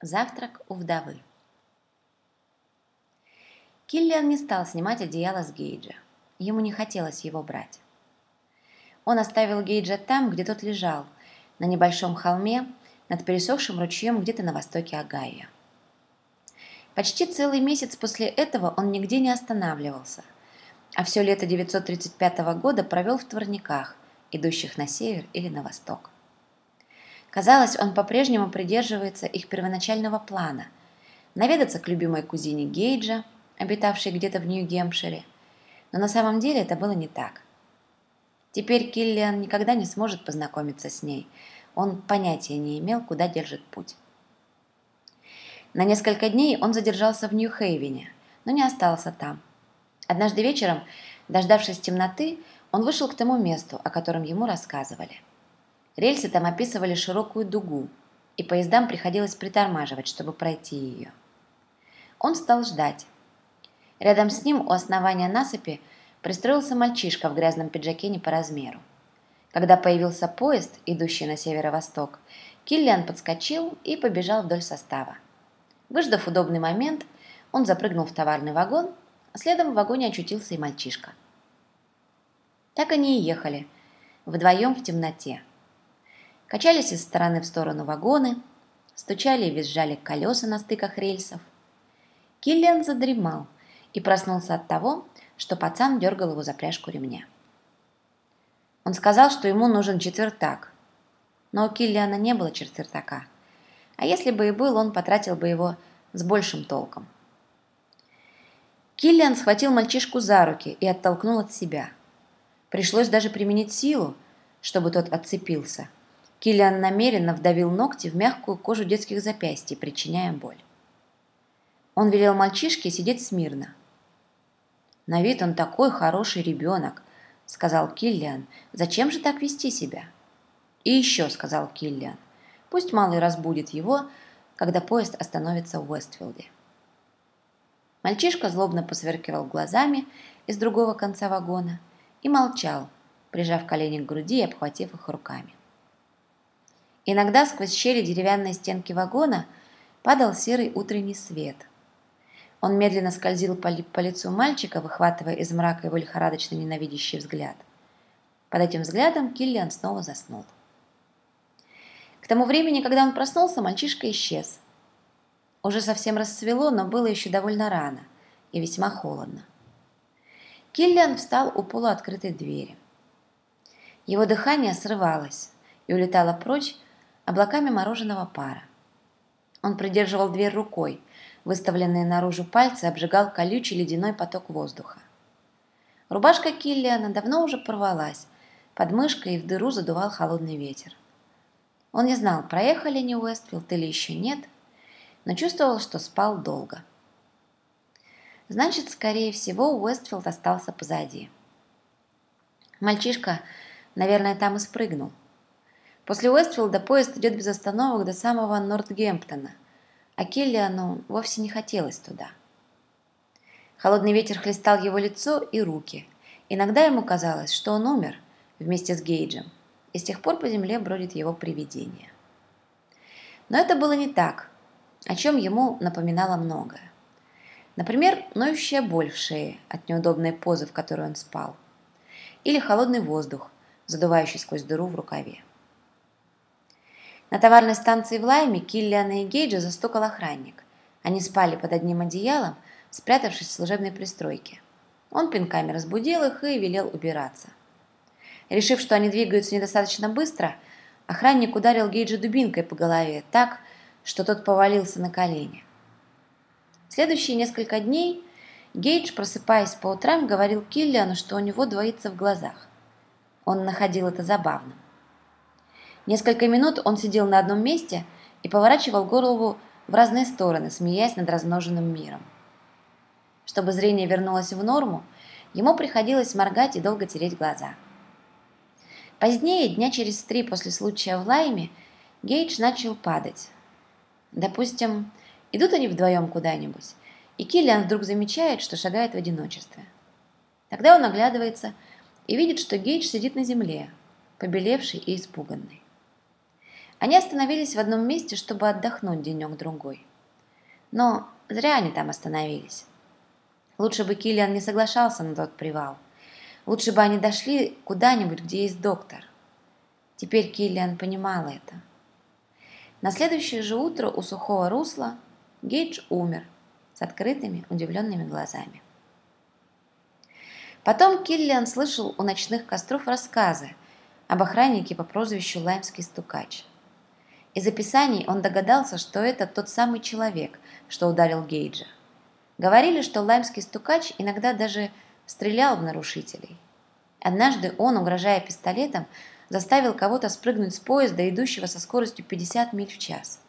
Завтрак у вдовы. Киллиан не стал снимать одеяло с Гейджа. Ему не хотелось его брать. Он оставил Гейджа там, где тот лежал, на небольшом холме над пересохшим ручьем где-то на востоке Агая. Почти целый месяц после этого он нигде не останавливался, а все лето 935 года провел в творниках, идущих на север или на восток. Казалось, он по-прежнему придерживается их первоначального плана – наведаться к любимой кузине Гейджа, обитавшей где-то в Нью-Гемпшире. Но на самом деле это было не так. Теперь Киллиан никогда не сможет познакомиться с ней. Он понятия не имел, куда держит путь. На несколько дней он задержался в Нью-Хейвене, но не остался там. Однажды вечером, дождавшись темноты, он вышел к тому месту, о котором ему рассказывали. Рельсы там описывали широкую дугу, и поездам приходилось притормаживать, чтобы пройти ее. Он стал ждать. Рядом с ним у основания насыпи пристроился мальчишка в грязном пиджаке не по размеру. Когда появился поезд, идущий на северо-восток, Киллиан подскочил и побежал вдоль состава. Выждав удобный момент, он запрыгнул в товарный вагон, а следом в вагоне очутился и мальчишка. Так они и ехали, вдвоем в темноте. Качались из стороны в сторону вагоны, стучали и визжали колеса на стыках рельсов. Киллиан задремал и проснулся от того, что пацан дергал его за пряжку ремня. Он сказал, что ему нужен четвертак, но у Киллиана не было четвертака, а если бы и был, он потратил бы его с большим толком. Киллиан схватил мальчишку за руки и оттолкнул от себя. Пришлось даже применить силу, чтобы тот отцепился – Киллиан намеренно вдавил ногти в мягкую кожу детских запястий, причиняя боль. Он велел мальчишке сидеть смирно. «На вид он такой хороший ребенок», — сказал Киллиан. «Зачем же так вести себя?» «И еще», — сказал Киллиан, — «пусть малый разбудит его, когда поезд остановится в Уэстфилде». Мальчишка злобно посверкивал глазами из другого конца вагона и молчал, прижав колени к груди и обхватив их руками. Иногда сквозь щели деревянной стенки вагона падал серый утренний свет. Он медленно скользил по, по лицу мальчика, выхватывая из мрака его лихорадочно ненавидящий взгляд. Под этим взглядом Киллиан снова заснул. К тому времени, когда он проснулся, мальчишка исчез. Уже совсем расцвело, но было еще довольно рано и весьма холодно. Киллиан встал у полуоткрытой двери. Его дыхание срывалось и улетало прочь, облаками мороженого пара. Он придерживал дверь рукой, выставленные наружу пальцы обжигал колючий ледяной поток воздуха. Рубашка Киллиана давно уже порвалась, под мышкой и в дыру задувал холодный ветер. Он не знал, проехали не Уэстфилд или еще нет, но чувствовал, что спал долго. Значит, скорее всего, Уэстфилд остался позади. Мальчишка, наверное, там и спрыгнул – После Уэстфилда поезд идет без остановок до самого Нортгемптона, а Келлиану вовсе не хотелось туда. Холодный ветер хлестал его лицо и руки. Иногда ему казалось, что он умер вместе с Гейджем, и с тех пор по земле бродит его привидение. Но это было не так, о чем ему напоминало многое. Например, ноющая боль в шее от неудобной позы, в которой он спал. Или холодный воздух, задувающий сквозь дыру в рукаве. На товарной станции в Лайме Киллиана и Гейджа застукал охранник. Они спали под одним одеялом, спрятавшись в служебной пристройке. Он пинками разбудил их и велел убираться. Решив, что они двигаются недостаточно быстро, охранник ударил Гейджа дубинкой по голове так, что тот повалился на колени. следующие несколько дней Гейдж, просыпаясь по утрам, говорил Киллиану, что у него двоится в глазах. Он находил это забавным. Несколько минут он сидел на одном месте и поворачивал голову в разные стороны, смеясь над размноженным миром. Чтобы зрение вернулось в норму, ему приходилось моргать и долго тереть глаза. Позднее, дня через три после случая в Лайме, Гейдж начал падать. Допустим, идут они вдвоем куда-нибудь, и Киллиан вдруг замечает, что шагает в одиночестве. Тогда он оглядывается и видит, что Гейдж сидит на земле, побелевший и испуганный. Они остановились в одном месте, чтобы отдохнуть денек-другой. Но зря они там остановились. Лучше бы Киллиан не соглашался на тот привал. Лучше бы они дошли куда-нибудь, где есть доктор. Теперь Киллиан понимал это. На следующее же утро у сухого русла Гейдж умер с открытыми, удивленными глазами. Потом Киллиан слышал у ночных костров рассказы об охраннике по прозвищу Лаймский стукач. Из описаний он догадался, что это тот самый человек, что ударил Гейджа. Говорили, что лаймский стукач иногда даже стрелял в нарушителей. Однажды он, угрожая пистолетом, заставил кого-то спрыгнуть с поезда, идущего со скоростью 50 миль в час.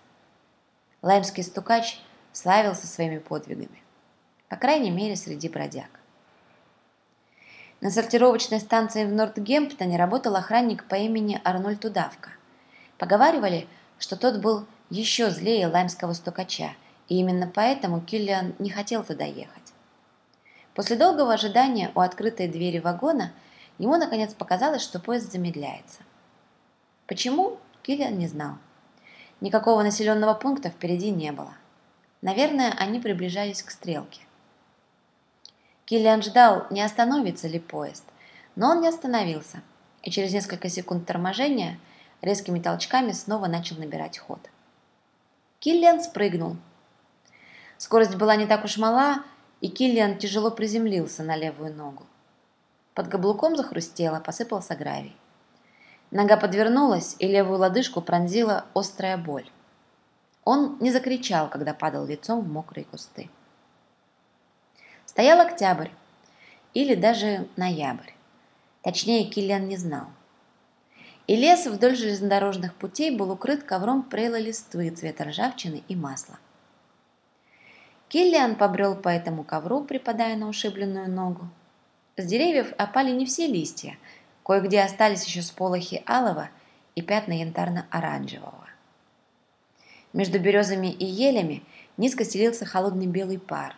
Лаймский стукач славился своими подвигами, по крайней мере, среди бродяг. На сортировочной станции в Нортгемптоне работал охранник по имени Арнольд Удавка. Поговаривали, что тот был еще злее лаймского стукача, и именно поэтому Киллиан не хотел туда ехать. После долгого ожидания у открытой двери вагона ему наконец показалось, что поезд замедляется. Почему, Киллиан не знал. Никакого населенного пункта впереди не было. Наверное, они приближались к стрелке. Киллиан ждал, не остановится ли поезд, но он не остановился, и через несколько секунд торможения резкими толчками снова начал набирать ход. Киллиан спрыгнул. Скорость была не так уж мала, и Киллиан тяжело приземлился на левую ногу. Под каблуком захрустело, посыпался гравий. Нога подвернулась, и левую лодыжку пронзила острая боль. Он не закричал, когда падал лицом в мокрые кусты. Стоял октябрь, или даже ноябрь. Точнее, Киллиан не знал и лес вдоль железнодорожных путей был укрыт ковром прелой листвы цвета ржавчины и масла. Киллиан побрел по этому ковру, припадая на ушибленную ногу. С деревьев опали не все листья, кое-где остались еще сполохи алого и пятна янтарно-оранжевого. Между березами и елями низко стелился холодный белый пар.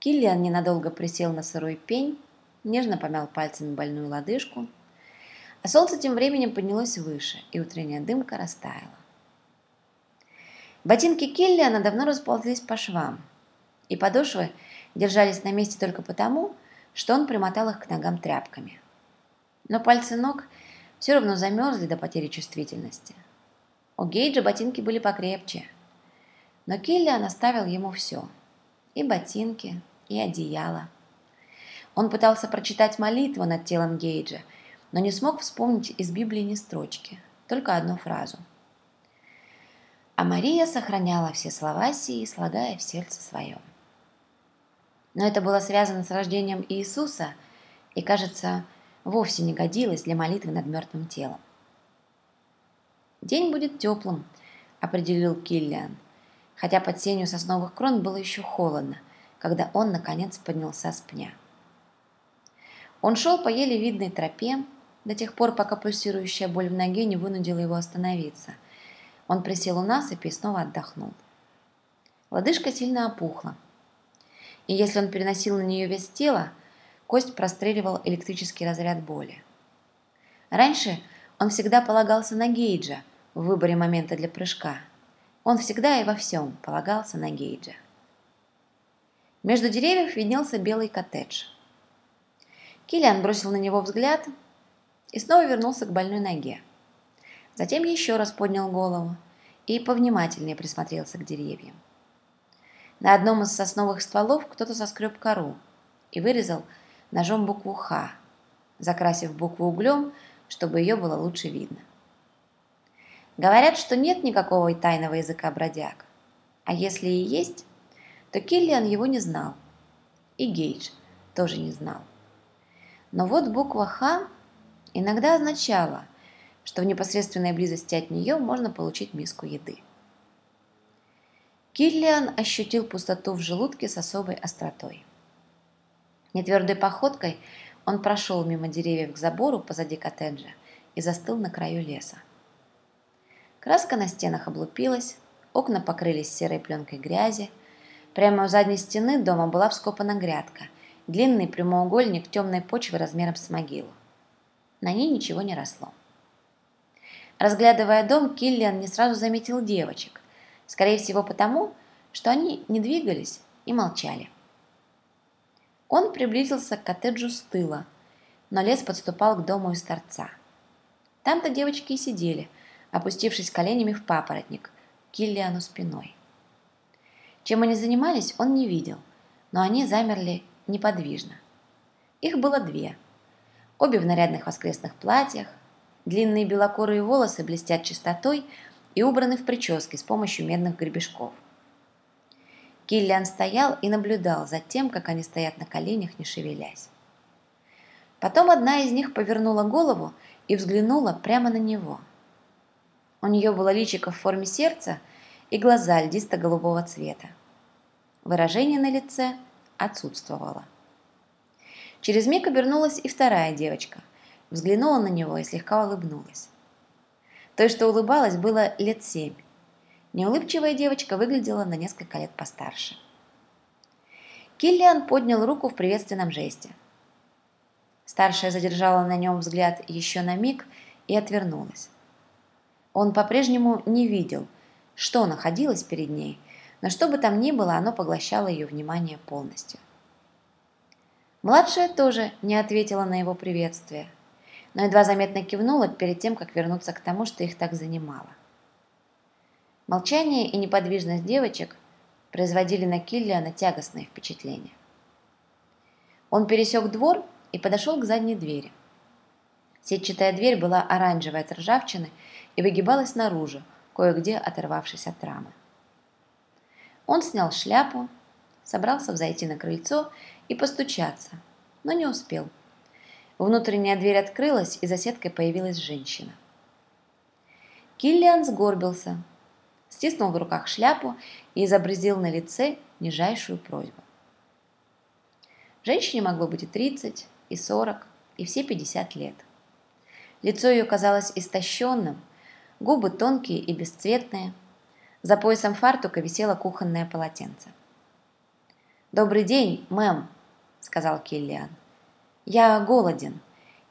Киллиан ненадолго присел на сырой пень, нежно помял пальцами больную лодыжку – а солнце тем временем поднялось выше, и утренняя дымка растаяла. Ботинки Киллиана давно расползлись по швам, и подошвы держались на месте только потому, что он примотал их к ногам тряпками. Но пальцы ног все равно замерзли до потери чувствительности. У Гейджа ботинки были покрепче, но Киллиан оставил ему все – и ботинки, и одеяло. Он пытался прочитать молитву над телом Гейджа – но не смог вспомнить из Библии ни строчки, только одну фразу. А Мария сохраняла все слова сии, слагая в сердце своем. Но это было связано с рождением Иисуса и, кажется, вовсе не годилось для молитвы над мертвым телом. «День будет теплым», — определил Киллиан, хотя под сенью сосновых крон было еще холодно, когда он, наконец, поднялся с пня. Он шел по еле видной тропе, до тех пор, пока пульсирующая боль в ноге не вынудила его остановиться. Он присел у насыпи и снова отдохнул. Лодыжка сильно опухла. И если он переносил на нее вес тела, кость простреливал электрический разряд боли. Раньше он всегда полагался на Гейджа в выборе момента для прыжка. Он всегда и во всем полагался на Гейджа. Между деревьев виднелся белый коттедж. Киллиан бросил на него взгляд – и снова вернулся к больной ноге. Затем еще раз поднял голову и повнимательнее присмотрелся к деревьям. На одном из сосновых стволов кто-то соскреб кору и вырезал ножом букву «Х», закрасив букву углем, чтобы ее было лучше видно. Говорят, что нет никакого тайного языка бродяг. А если и есть, то Киллиан его не знал. И Гейдж тоже не знал. Но вот буква «Х» иногда означало, что в непосредственной близости от нее можно получить миску еды. Киллиан ощутил пустоту в желудке с особой остротой. Нетвердой походкой он прошел мимо деревьев к забору позади коттеджа и застыл на краю леса. Краска на стенах облупилась, окна покрылись серой пленкой грязи. Прямо у задней стены дома была вскопана грядка, длинный прямоугольник темной почвы размером с могилу. На ней ничего не росло. Разглядывая дом, Киллиан не сразу заметил девочек, скорее всего потому, что они не двигались и молчали. Он приблизился к коттеджу с тыла, но лес подступал к дому из торца. Там-то девочки и сидели, опустившись коленями в папоротник, Киллиану спиной. Чем они занимались, он не видел, но они замерли неподвижно. Их было две. Обе в нарядных воскресных платьях, длинные белокурые волосы блестят чистотой и убраны в прическе с помощью медных гребешков. Киллиан стоял и наблюдал за тем, как они стоят на коленях, не шевелясь. Потом одна из них повернула голову и взглянула прямо на него. У нее было личико в форме сердца и глаза льдисто-голубого цвета. Выражение на лице отсутствовало. Через миг обернулась и вторая девочка, взглянула на него и слегка улыбнулась. Той, что улыбалась, было лет семь. Неулыбчивая девочка выглядела на несколько лет постарше. Киллиан поднял руку в приветственном жесте. Старшая задержала на нем взгляд еще на миг и отвернулась. Он по-прежнему не видел, что находилось перед ней, но что бы там ни было, оно поглощало ее внимание полностью. Младшая тоже не ответила на его приветствие, но едва заметно кивнула перед тем, как вернуться к тому, что их так занимало. Молчание и неподвижность девочек производили на Киллиана тягостное впечатление. Он пересек двор и подошел к задней двери. Сетчатая дверь была оранжевой от ржавчины и выгибалась наружу, кое-где оторвавшись от рамы. Он снял шляпу, собрался взойти на крыльцо и постучаться, но не успел. Внутренняя дверь открылась, и за сеткой появилась женщина. Киллиан сгорбился, стиснул в руках шляпу и изобразил на лице нижайшую просьбу. Женщине могло быть и 30, и 40, и все 50 лет. Лицо ее казалось истощенным, губы тонкие и бесцветные. За поясом фартука висело кухонное полотенце. «Добрый день, мэм», — сказал Киллиан. «Я голоден.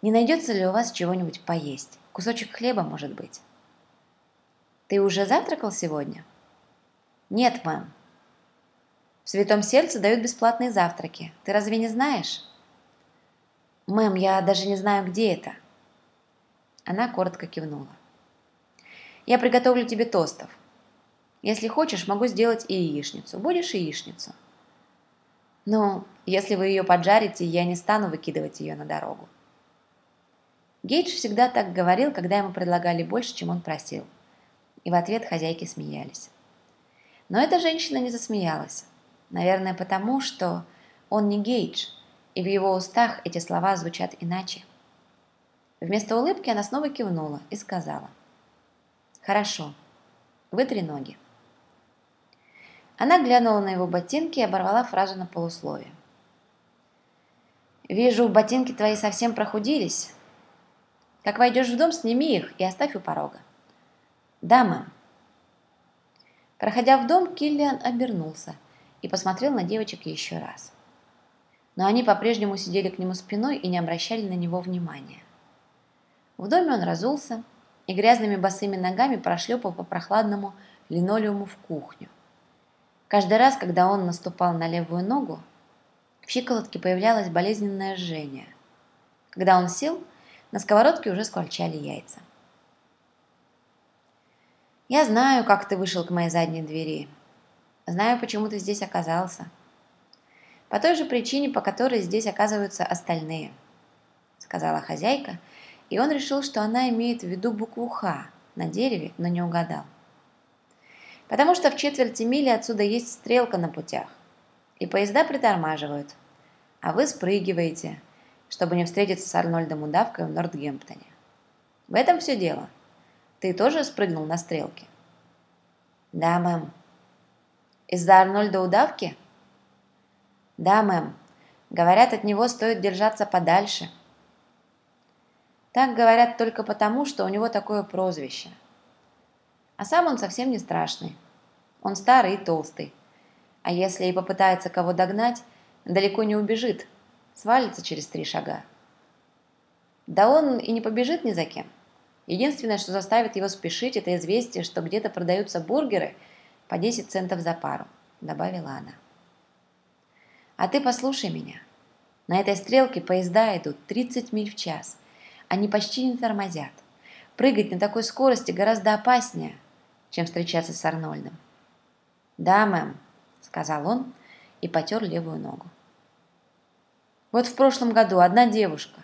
Не найдется ли у вас чего-нибудь поесть? Кусочек хлеба, может быть?» «Ты уже завтракал сегодня?» «Нет, мэм». «В Святом Сердце дают бесплатные завтраки. Ты разве не знаешь?» «Мэм, я даже не знаю, где это». Она коротко кивнула. «Я приготовлю тебе тостов. Если хочешь, могу сделать и яичницу. Будешь яичницу?» «Ну, если вы ее поджарите, я не стану выкидывать ее на дорогу». Гейдж всегда так говорил, когда ему предлагали больше, чем он просил. И в ответ хозяйки смеялись. Но эта женщина не засмеялась. Наверное, потому, что он не Гейдж, и в его устах эти слова звучат иначе. Вместо улыбки она снова кивнула и сказала. «Хорошо, вытри ноги». Она глянула на его ботинки и оборвала фразу на полусловие. «Вижу, ботинки твои совсем прохудились. Как войдешь в дом, сними их и оставь у порога». «Да, мэм». Проходя в дом, Киллиан обернулся и посмотрел на девочек еще раз. Но они по-прежнему сидели к нему спиной и не обращали на него внимания. В доме он разулся и грязными босыми ногами прошлепал по прохладному линолеуму в кухню. Каждый раз, когда он наступал на левую ногу, в щиколотке появлялось болезненное жжение. Когда он сел, на сковородке уже скворчали яйца. «Я знаю, как ты вышел к моей задней двери. Знаю, почему ты здесь оказался. По той же причине, по которой здесь оказываются остальные», сказала хозяйка, и он решил, что она имеет в виду букву «Х» на дереве, но не угадал потому что в четверти мили отсюда есть стрелка на путях, и поезда притормаживают, а вы спрыгиваете, чтобы не встретиться с Арнольдом Удавкой в Нортгемптоне. В этом все дело. Ты тоже спрыгнул на стрелке? Да, мэм. Из-за Арнольда Удавки? Да, мэм. Говорят, от него стоит держаться подальше. Так говорят только потому, что у него такое прозвище – а сам он совсем не страшный. Он старый и толстый. А если и попытается кого догнать, далеко не убежит, свалится через три шага. Да он и не побежит ни за кем. Единственное, что заставит его спешить, это известие, что где-то продаются бургеры по 10 центов за пару, добавила она. А ты послушай меня. На этой стрелке поезда идут 30 миль в час. Они почти не тормозят. Прыгать на такой скорости гораздо опаснее, чем встречаться с Арнольдом. «Да, мэм», — сказал он и потер левую ногу. Вот в прошлом году одна девушка,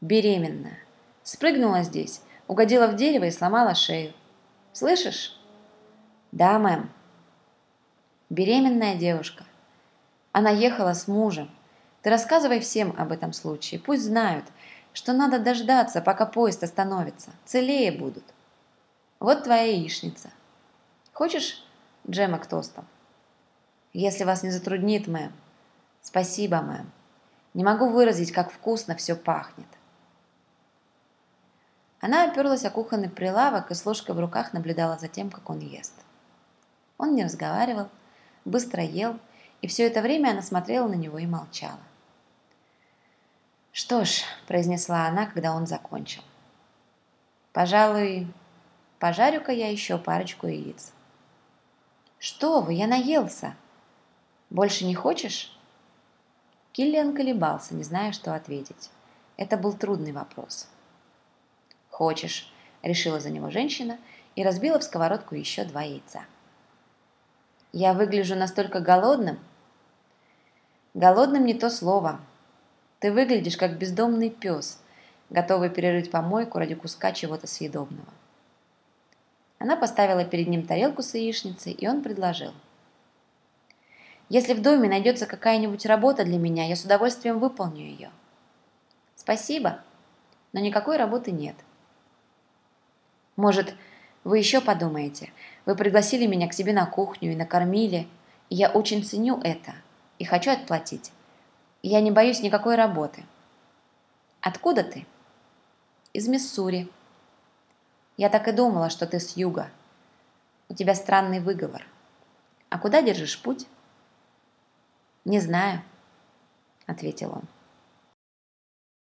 беременная, спрыгнула здесь, угодила в дерево и сломала шею. Слышишь? Да, мэм. Беременная девушка. Она ехала с мужем. Ты рассказывай всем об этом случае. Пусть знают, что надо дождаться, пока поезд остановится. Целее будут. Вот твоя яичница. Хочешь джема к тостам? Если вас не затруднит, мэм. Спасибо, мэм. Не могу выразить, как вкусно все пахнет. Она оперлась о кухонный прилавок и с ложкой в руках наблюдала за тем, как он ест. Он не разговаривал, быстро ел, и все это время она смотрела на него и молчала. «Что ж», – произнесла она, когда он закончил. «Пожалуй, пожарю-ка я еще парочку яиц». «Что вы, я наелся!» «Больше не хочешь?» Киллиан колебался, не зная, что ответить. Это был трудный вопрос. «Хочешь», – решила за него женщина и разбила в сковородку еще два яйца. «Я выгляжу настолько голодным?» «Голодным не то слово. Ты выглядишь как бездомный пес, готовый перерыть помойку ради куска чего-то съедобного». Она поставила перед ним тарелку с яичницей, и он предложил – если в доме найдется какая-нибудь работа для меня, я с удовольствием выполню ее. Спасибо, но никакой работы нет. Может, вы еще подумаете. Вы пригласили меня к себе на кухню и накормили, и я очень ценю это и хочу отплатить. Я не боюсь никакой работы. Откуда ты? Из Миссури. Я так и думала, что ты с юга. У тебя странный выговор. А куда держишь путь? «Не знаю», — ответил он.